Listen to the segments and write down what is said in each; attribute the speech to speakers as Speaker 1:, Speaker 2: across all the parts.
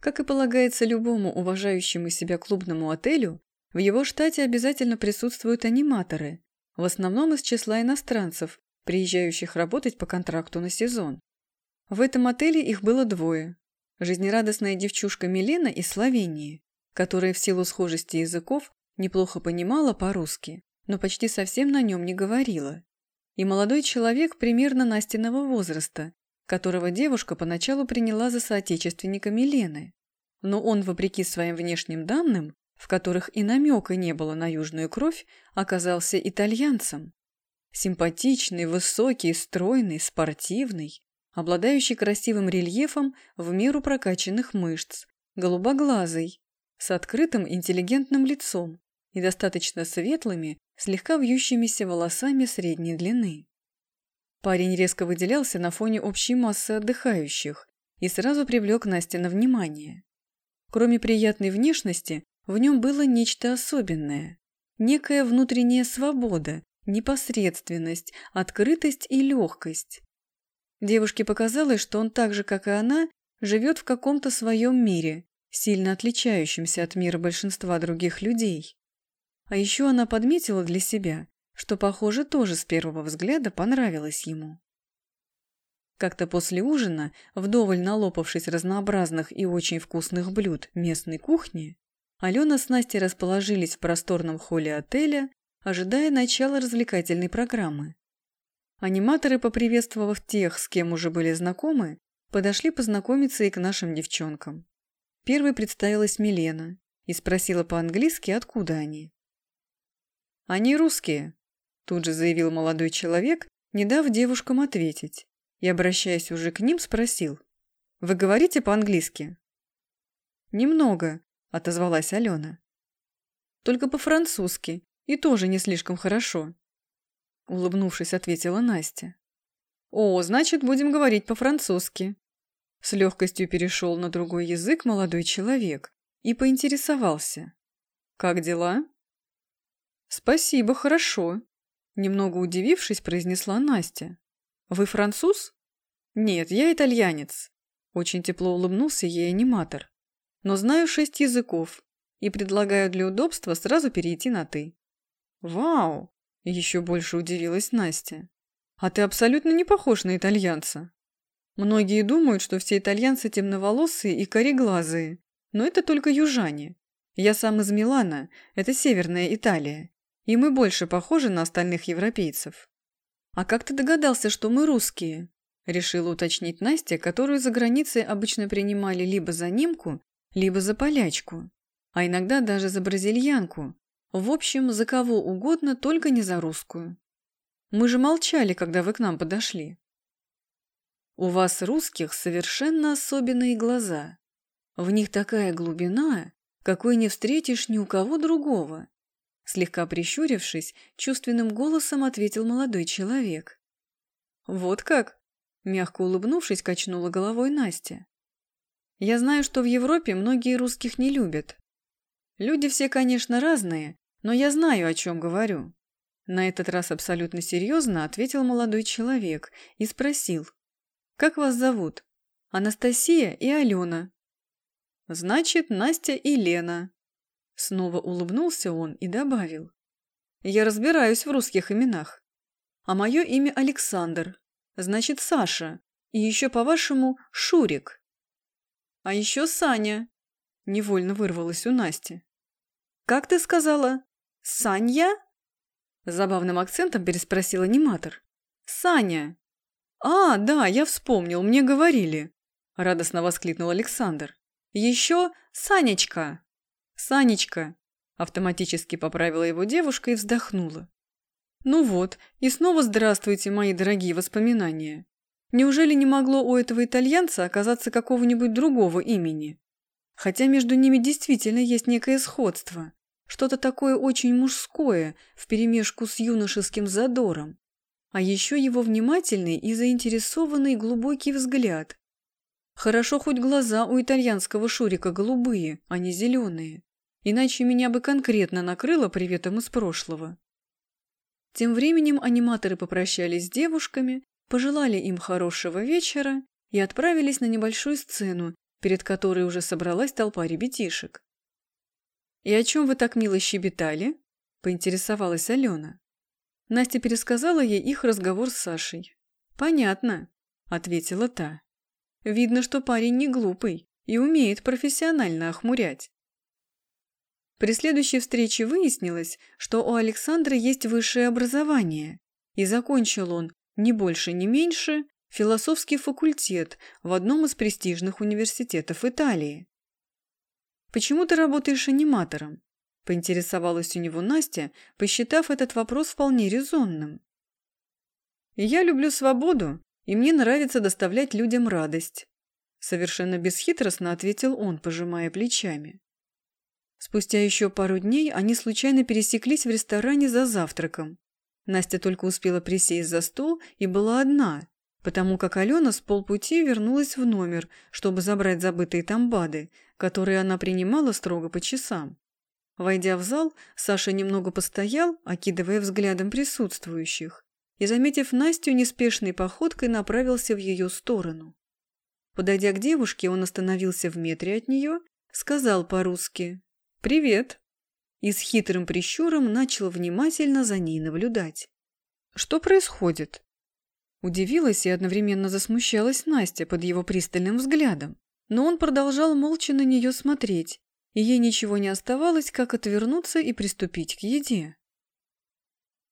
Speaker 1: Как и полагается любому уважающему себя клубному отелю, в его штате обязательно присутствуют аниматоры, в основном из числа иностранцев, приезжающих работать по контракту на сезон. В этом отеле их было двое. Жизнерадостная девчушка Милена из Словении, которая в силу схожести языков неплохо понимала по-русски, но почти совсем на нем не говорила. И молодой человек примерно Настиного возраста, которого девушка поначалу приняла за соотечественника Милены. Но он, вопреки своим внешним данным, в которых и намека не было на южную кровь, оказался итальянцем. Симпатичный, высокий, стройный, спортивный, обладающий красивым рельефом в меру прокачанных мышц, голубоглазый, с открытым интеллигентным лицом и достаточно светлыми, слегка вьющимися волосами средней длины. Парень резко выделялся на фоне общей массы отдыхающих и сразу привлек Насте на внимание. Кроме приятной внешности, в нем было нечто особенное. Некая внутренняя свобода, непосредственность, открытость и легкость. Девушке показалось, что он так же, как и она, живет в каком-то своем мире, сильно отличающемся от мира большинства других людей. А еще она подметила для себя, что, похоже, тоже с первого взгляда понравилось ему. Как-то после ужина, вдоволь налопавшись разнообразных и очень вкусных блюд местной кухни, Алена с Настей расположились в просторном холле отеля, ожидая начала развлекательной программы. Аниматоры, поприветствовав тех, с кем уже были знакомы, подошли познакомиться и к нашим девчонкам. Первой представилась Милена и спросила по-английски, откуда они. «Они русские», – тут же заявил молодой человек, не дав девушкам ответить, и, обращаясь уже к ним, спросил. «Вы говорите по-английски?» «Немного», – отозвалась Алена. «Только по-французски, и тоже не слишком хорошо», улыбнувшись, ответила Настя. «О, значит, будем говорить по-французски». С легкостью перешел на другой язык молодой человек и поинтересовался. «Как дела?» «Спасибо, хорошо», – немного удивившись, произнесла Настя. «Вы француз?» «Нет, я итальянец», – очень тепло улыбнулся ей аниматор. «Но знаю шесть языков и предлагаю для удобства сразу перейти на «ты». «Вау!» Еще больше удивилась Настя. А ты абсолютно не похож на итальянца. Многие думают, что все итальянцы темноволосые и кореглазые, но это только южане. Я сам из Милана, это северная Италия, и мы больше похожи на остальных европейцев. А как ты догадался, что мы русские? Решила уточнить Настя, которую за границей обычно принимали либо за немку, либо за полячку, а иногда даже за бразильянку, в общем, за кого угодно, только не за русскую. Мы же молчали, когда вы к нам подошли. У вас, русских, совершенно особенные глаза. В них такая глубина, какой не встретишь ни у кого другого. Слегка прищурившись, чувственным голосом ответил молодой человек. Вот как? Мягко улыбнувшись, качнула головой Настя. Я знаю, что в Европе многие русских не любят. Люди все, конечно, разные, но я знаю, о чем говорю. На этот раз абсолютно серьезно ответил молодой человек и спросил. «Как вас зовут?» «Анастасия и Алена». «Значит, Настя и Лена». Снова улыбнулся он и добавил. «Я разбираюсь в русских именах. А мое имя Александр. Значит, Саша. И еще, по-вашему, Шурик». «А еще Саня», – невольно вырвалось у Насти. «Как ты сказала?» «Саня?» Забавным акцентом переспросил аниматор. «Саня!» «А, да, я вспомнил, мне говорили!» Радостно воскликнул Александр. «Еще Санечка!» «Санечка!» Автоматически поправила его девушка и вздохнула. «Ну вот, и снова здравствуйте, мои дорогие воспоминания. Неужели не могло у этого итальянца оказаться какого-нибудь другого имени? Хотя между ними действительно есть некое сходство. Что-то такое очень мужское, вперемешку с юношеским задором. А еще его внимательный и заинтересованный глубокий взгляд. Хорошо хоть глаза у итальянского Шурика голубые, а не зеленые. Иначе меня бы конкретно накрыло приветом из прошлого. Тем временем аниматоры попрощались с девушками, пожелали им хорошего вечера и отправились на небольшую сцену, перед которой уже собралась толпа ребятишек. «И о чем вы так мило щебетали?» – поинтересовалась Алена. Настя пересказала ей их разговор с Сашей. «Понятно», – ответила та. «Видно, что парень не глупый и умеет профессионально охмурять». При следующей встрече выяснилось, что у Александра есть высшее образование, и закончил он, ни больше, ни меньше, философский факультет в одном из престижных университетов Италии. «Почему ты работаешь аниматором?» – поинтересовалась у него Настя, посчитав этот вопрос вполне резонным. «Я люблю свободу, и мне нравится доставлять людям радость», – совершенно бесхитростно ответил он, пожимая плечами. Спустя еще пару дней они случайно пересеклись в ресторане за завтраком. Настя только успела присесть за стол и была одна, потому как Алена с полпути вернулась в номер, чтобы забрать забытые там БАДы, которые она принимала строго по часам. Войдя в зал, Саша немного постоял, окидывая взглядом присутствующих, и, заметив Настю, неспешной походкой направился в ее сторону. Подойдя к девушке, он остановился в метре от нее, сказал по-русски «Привет!» и с хитрым прищуром начал внимательно за ней наблюдать. «Что происходит?» Удивилась и одновременно засмущалась Настя под его пристальным взглядом, но он продолжал молча на нее смотреть, и ей ничего не оставалось, как отвернуться и приступить к еде.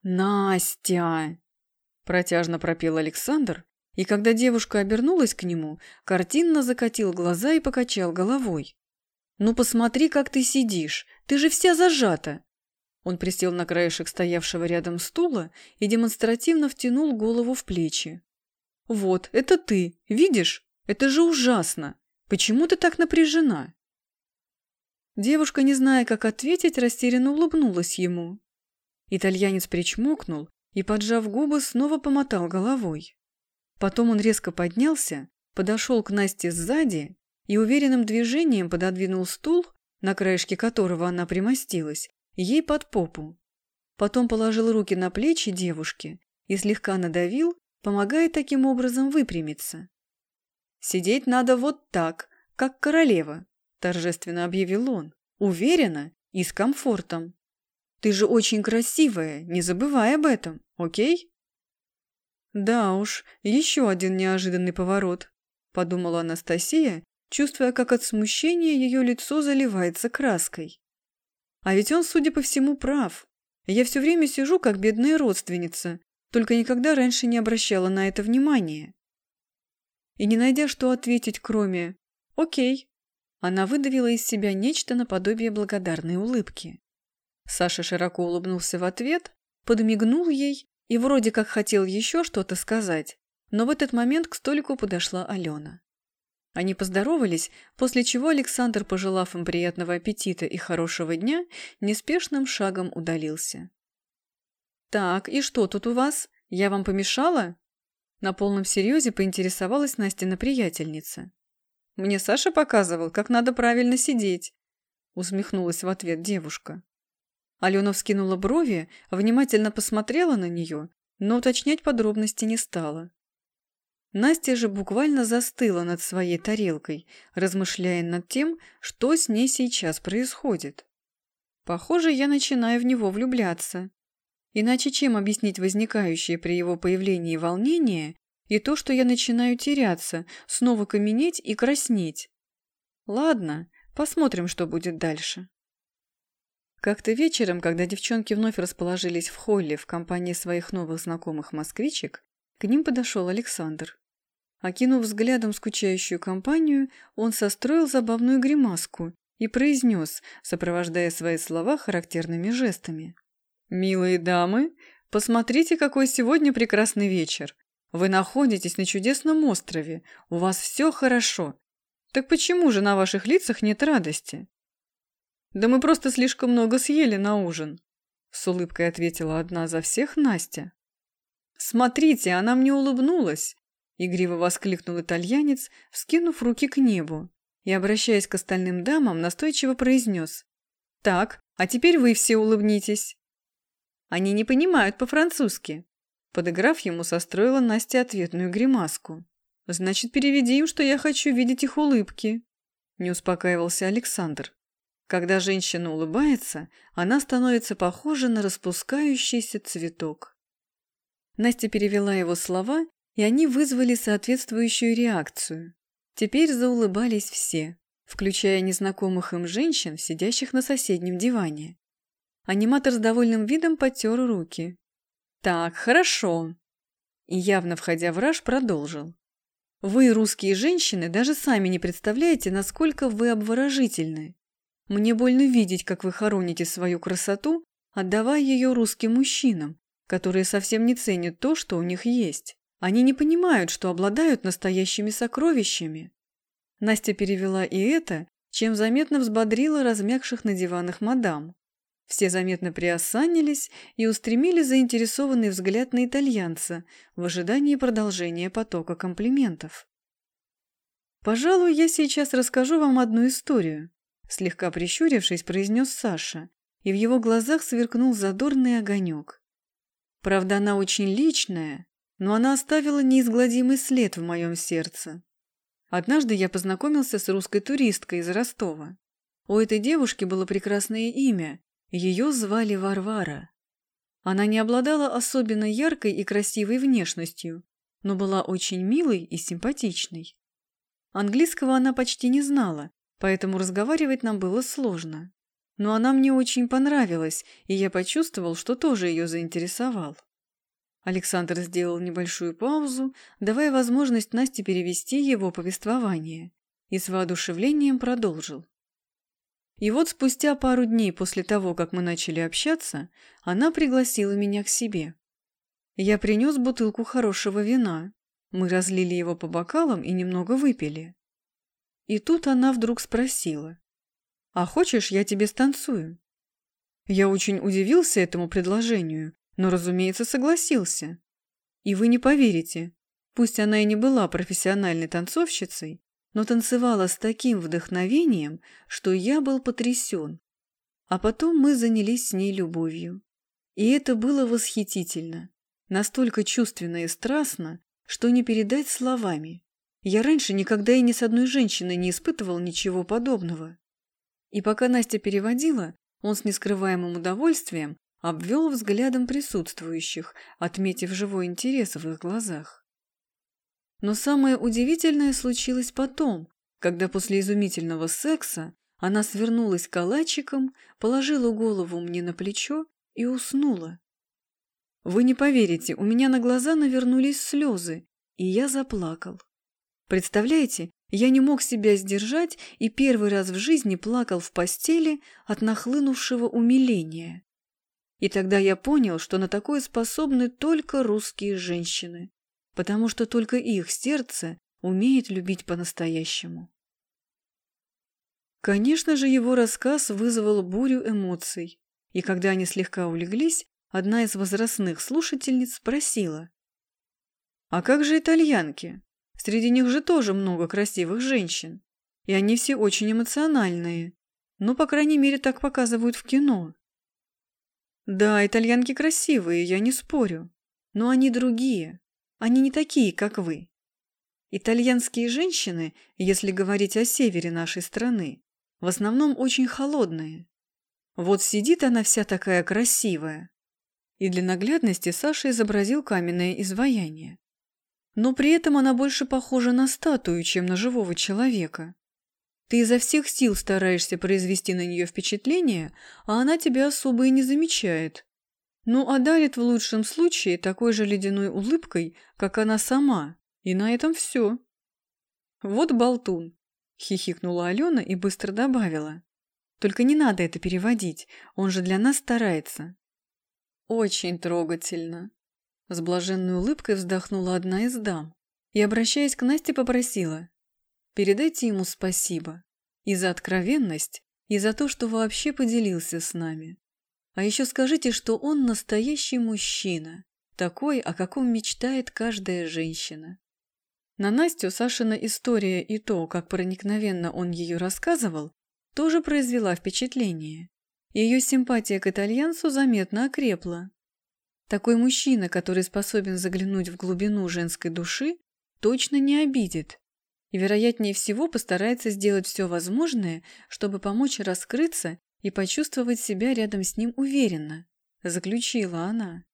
Speaker 1: «Настя!» – протяжно пропел Александр, и когда девушка обернулась к нему, картинно закатил глаза и покачал головой. «Ну посмотри, как ты сидишь, ты же вся зажата!» Он присел на краешек стоявшего рядом стула и демонстративно втянул голову в плечи. «Вот, это ты, видишь? Это же ужасно! Почему ты так напряжена?» Девушка, не зная, как ответить, растерянно улыбнулась ему. Итальянец причмокнул и, поджав губы, снова помотал головой. Потом он резко поднялся, подошел к Насте сзади и уверенным движением пододвинул стул, на краешке которого она примостилась, ей под попу. Потом положил руки на плечи девушки и слегка надавил, помогая таким образом выпрямиться. «Сидеть надо вот так, как королева», – торжественно объявил он, уверенно и с комфортом. «Ты же очень красивая, не забывай об этом, окей?» «Да уж, еще один неожиданный поворот», – подумала Анастасия, чувствуя, как от смущения ее лицо заливается краской. А ведь он, судя по всему, прав. Я все время сижу, как бедная родственница, только никогда раньше не обращала на это внимания. И не найдя, что ответить, кроме «Окей», она выдавила из себя нечто наподобие благодарной улыбки. Саша широко улыбнулся в ответ, подмигнул ей и вроде как хотел еще что-то сказать, но в этот момент к столику подошла Алена. Они поздоровались, после чего Александр, пожелав им приятного аппетита и хорошего дня, неспешным шагом удалился. «Так, и что тут у вас? Я вам помешала?» На полном серьезе поинтересовалась Настина приятельница. «Мне Саша показывал, как надо правильно сидеть», усмехнулась в ответ девушка. Алена вскинула брови, внимательно посмотрела на нее, но уточнять подробности не стала. Настя же буквально застыла над своей тарелкой, размышляя над тем, что с ней сейчас происходит. Похоже, я начинаю в него влюбляться. Иначе чем объяснить возникающее при его появлении волнение и то, что я начинаю теряться, снова каменеть и краснеть? Ладно, посмотрим, что будет дальше. Как-то вечером, когда девчонки вновь расположились в холле в компании своих новых знакомых москвичек, к ним подошел Александр. Окинув взглядом скучающую компанию, он состроил забавную гримаску и произнес, сопровождая свои слова характерными жестами. «Милые дамы, посмотрите, какой сегодня прекрасный вечер. Вы находитесь на чудесном острове, у вас все хорошо. Так почему же на ваших лицах нет радости?» «Да мы просто слишком много съели на ужин», — с улыбкой ответила одна за всех Настя. «Смотрите, она мне улыбнулась!» – игриво воскликнул итальянец, вскинув руки к небу и, обращаясь к остальным дамам, настойчиво произнес. «Так, а теперь вы все улыбнитесь!» «Они не понимают по-французски!» Подыграв ему, состроила Настя ответную гримаску. «Значит, переведи им, что я хочу видеть их улыбки!» Не успокаивался Александр. Когда женщина улыбается, она становится похожа на распускающийся цветок. Настя перевела его слова, и они вызвали соответствующую реакцию. Теперь заулыбались все, включая незнакомых им женщин, сидящих на соседнем диване. Аниматор с довольным видом потер руки. «Так, хорошо». И явно входя в раж, продолжил. «Вы, русские женщины, даже сами не представляете, насколько вы обворожительны. Мне больно видеть, как вы хороните свою красоту, отдавая ее русским мужчинам, которые совсем не ценят то, что у них есть. Они не понимают, что обладают настоящими сокровищами. Настя перевела и это, чем заметно взбодрила размягших на диванах мадам. Все заметно приосанились и устремили заинтересованный взгляд на итальянца в ожидании продолжения потока комплиментов. «Пожалуй, я сейчас расскажу вам одну историю», слегка прищурившись, произнес Саша, и в его глазах сверкнул задорный огонек. Правда, она очень личная, но она оставила неизгладимый след в моем сердце. Однажды я познакомился с русской туристкой из Ростова. У этой девушки было прекрасное имя, ее звали Варвара. Она не обладала особенно яркой и красивой внешностью, но была очень милой и симпатичной. Английского она почти не знала, поэтому разговаривать нам было сложно. Но она мне очень понравилась, и я почувствовал, что тоже ее заинтересовал. Александр сделал небольшую паузу, давая возможность Насте перевести его повествование, и с воодушевлением продолжил. И вот спустя пару дней после того, как мы начали общаться, она пригласила меня к себе. Я принес бутылку хорошего вина. Мы разлили его по бокалам и немного выпили. И тут она вдруг спросила. «А хочешь, я тебе станцую?» Я очень удивился этому предложению, но, разумеется, согласился. И вы не поверите, пусть она и не была профессиональной танцовщицей, но танцевала с таким вдохновением, что я был потрясен. А потом мы занялись с ней любовью. И это было восхитительно, настолько чувственно и страстно, что не передать словами. Я раньше никогда и ни с одной женщиной не испытывал ничего подобного. И пока Настя переводила, он с нескрываемым удовольствием обвел взглядом присутствующих, отметив живой интерес в их глазах. Но самое удивительное случилось потом, когда после изумительного секса она свернулась калачиком, положила голову мне на плечо и уснула. Вы не поверите, у меня на глаза навернулись слезы, и я заплакал. Представляете, я не мог себя сдержать и первый раз в жизни плакал в постели от нахлынувшего умиления. И тогда я понял, что на такое способны только русские женщины потому что только их сердце умеет любить по-настоящему. Конечно же, его рассказ вызвал бурю эмоций, и когда они слегка улеглись, одна из возрастных слушательниц спросила. «А как же итальянки? Среди них же тоже много красивых женщин, и они все очень эмоциональные. Ну, по крайней мере, так показывают в кино». «Да, итальянки красивые, я не спорю, но они другие. Они не такие, как вы. Итальянские женщины, если говорить о севере нашей страны, в основном очень холодные. Вот сидит она вся такая красивая. И для наглядности Саша изобразил каменное изваяние. Но при этом она больше похожа на статую, чем на живого человека. Ты изо всех сил стараешься произвести на нее впечатление, а она тебя особо и не замечает. Ну, а дарит в лучшем случае такой же ледяной улыбкой, как она сама. И на этом все. Вот болтун. Хихикнула Алена и быстро добавила. Только не надо это переводить, он же для нас старается. Очень трогательно. С блаженной улыбкой вздохнула одна из дам и, обращаясь к Насте, попросила. Передайте ему спасибо. И за откровенность, и за то, что вообще поделился с нами. А еще скажите, что он настоящий мужчина, такой, о каком мечтает каждая женщина. На Настю Сашина история и то, как проникновенно он ее рассказывал, тоже произвела впечатление. Ее симпатия к итальянцу заметно окрепла. Такой мужчина, который способен заглянуть в глубину женской души, точно не обидит. И, вероятнее всего, постарается сделать все возможное, чтобы помочь раскрыться и почувствовать себя рядом с ним уверенно, заключила она.